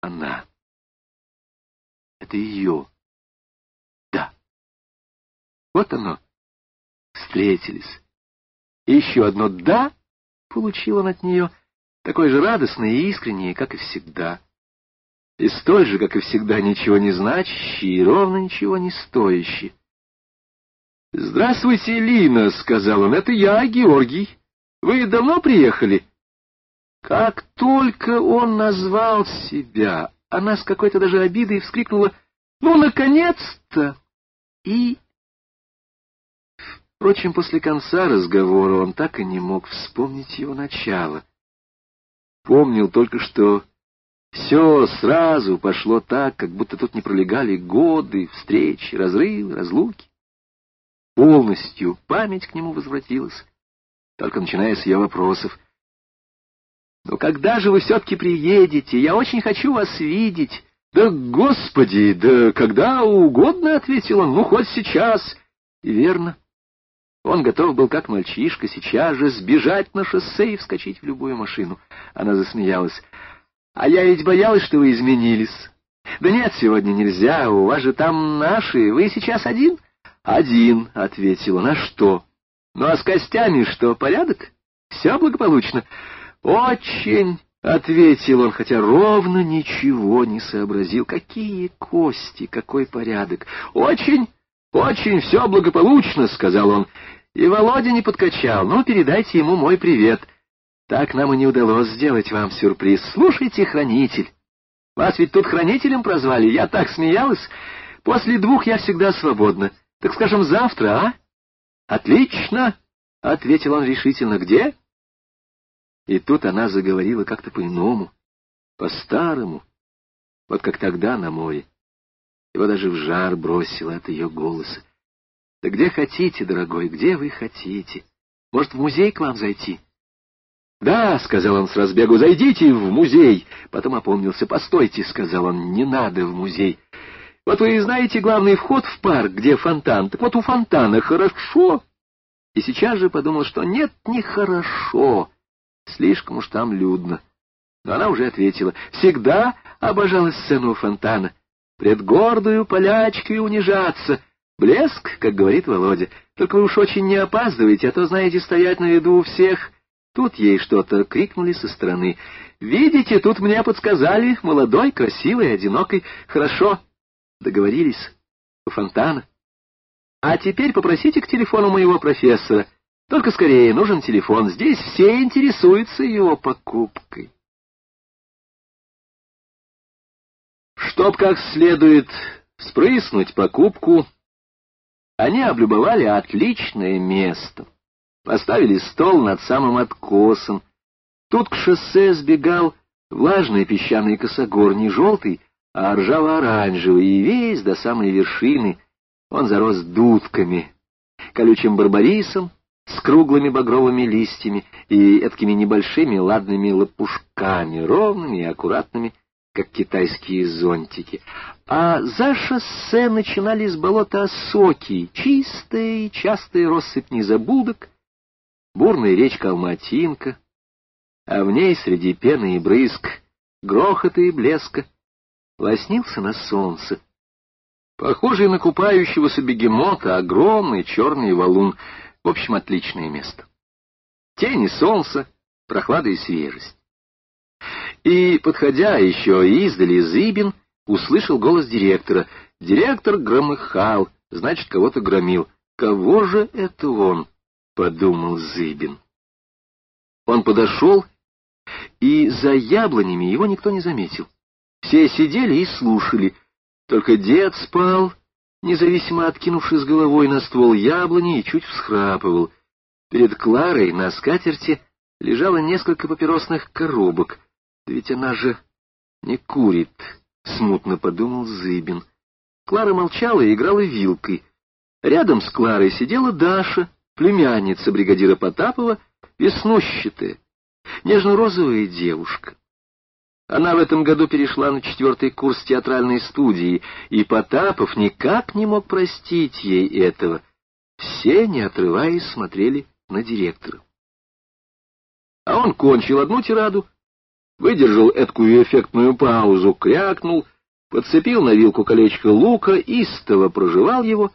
она. Это ее. Да. Вот оно. Встретились. И еще одно «да» получил он от нее, такое же радостное и искреннее, как и всегда. И столь же, как и всегда, ничего не значащий и ровно ничего не стоящий. «Здравствуйте, Лина», — сказал он, — «это я, Георгий. Вы давно приехали?» Как только он назвал себя, она с какой-то даже обидой вскрикнула «Ну, наконец-то!» и... Впрочем, после конца разговора он так и не мог вспомнить его начало. Помнил только, что все сразу пошло так, как будто тут не пролегали годы, встречи, разрывы, разлуки. Полностью память к нему возвратилась, только начиная с ее вопросов — но когда же вы все-таки приедете? Я очень хочу вас видеть. Да, господи, да когда угодно, — ответил он, — ну, хоть сейчас. И верно. Он готов был, как мальчишка, сейчас же сбежать на шоссе и вскочить в любую машину. Она засмеялась. А я ведь боялась, что вы изменились. Да нет, сегодня нельзя, у вас же там наши. Вы сейчас один? Один, — ответил он. А что? Ну, а с костями что, порядок? Все благополучно. «Очень!» — ответил он, хотя ровно ничего не сообразил. «Какие кости, какой порядок! Очень, очень все благополучно!» — сказал он. «И Володя не подкачал. Ну, передайте ему мой привет. Так нам и не удалось сделать вам сюрприз. Слушайте, хранитель. Вас ведь тут хранителем прозвали. Я так смеялась. После двух я всегда свободна. Так скажем, завтра, а?» «Отлично!» — ответил он решительно. «Где?» И тут она заговорила как-то по-иному, по-старому, вот как тогда на море. Его даже в жар бросило от ее голоса. «Да где хотите, дорогой, где вы хотите? Может, в музей к вам зайти?» «Да», — сказал он с разбегу, — «зайдите в музей». Потом опомнился. «Постойте», — сказал он, — «не надо в музей». «Вот вы знаете главный вход в парк, где фонтан. Так вот у фонтана хорошо». И сейчас же подумал, что нет, нехорошо. Слишком уж там людно. Но она уже ответила. Всегда обожала сцену фонтана. Пред гордую полячкой унижаться. Блеск, как говорит Володя. Только вы уж очень не опаздывайте, а то, знаете, стоять на виду у всех. Тут ей что-то крикнули со стороны. «Видите, тут мне подсказали, молодой, красивый, одинокий. Хорошо, договорились, у фонтана. А теперь попросите к телефону моего профессора». Только скорее нужен телефон. Здесь все интересуются его покупкой. Чтоб как следует спрыснуть покупку, они облюбовали отличное место. Поставили стол над самым откосом. Тут к шоссе сбегал влажный песчаный косогор, не желтый, а ржаво-оранжевый, и весь до самой вершины он зарос дудками, колючим барбарисом, с круглыми багровыми листьями и такими небольшими ладными лопушками, ровными и аккуратными, как китайские зонтики. А за шоссе начинались болота осоки, чистые и частые россыпь незабудок, бурная речка Алматинка, а в ней среди пены и брызг, грохота и блеска, лоснился на солнце. Похожий на купающегося бегемота огромный черный валун — в общем, отличное место. Тени солнца, прохлада и свежесть. И, подходя еще издали, Зыбин услышал голос директора. Директор громыхал, значит, кого-то громил. «Кого же это он?» — подумал Зыбин. Он подошел, и за яблонями его никто не заметил. Все сидели и слушали. Только дед спал, независимо откинувшись головой на ствол яблони, и чуть всхрапывал. Перед Кларой на скатерти лежало несколько папиросных коробок. Ведь она же не курит, — смутно подумал Зыбин. Клара молчала и играла вилкой. Рядом с Кларой сидела Даша, племянница бригадира Потапова, веснущатая, нежно-розовая девушка. Она в этом году перешла на четвертый курс театральной студии, и Потапов никак не мог простить ей этого. Все, не отрываясь, смотрели на директора. А он кончил одну тираду, выдержал эткую эффектную паузу, крякнул, подцепил на вилку колечко лука, истово прожевал его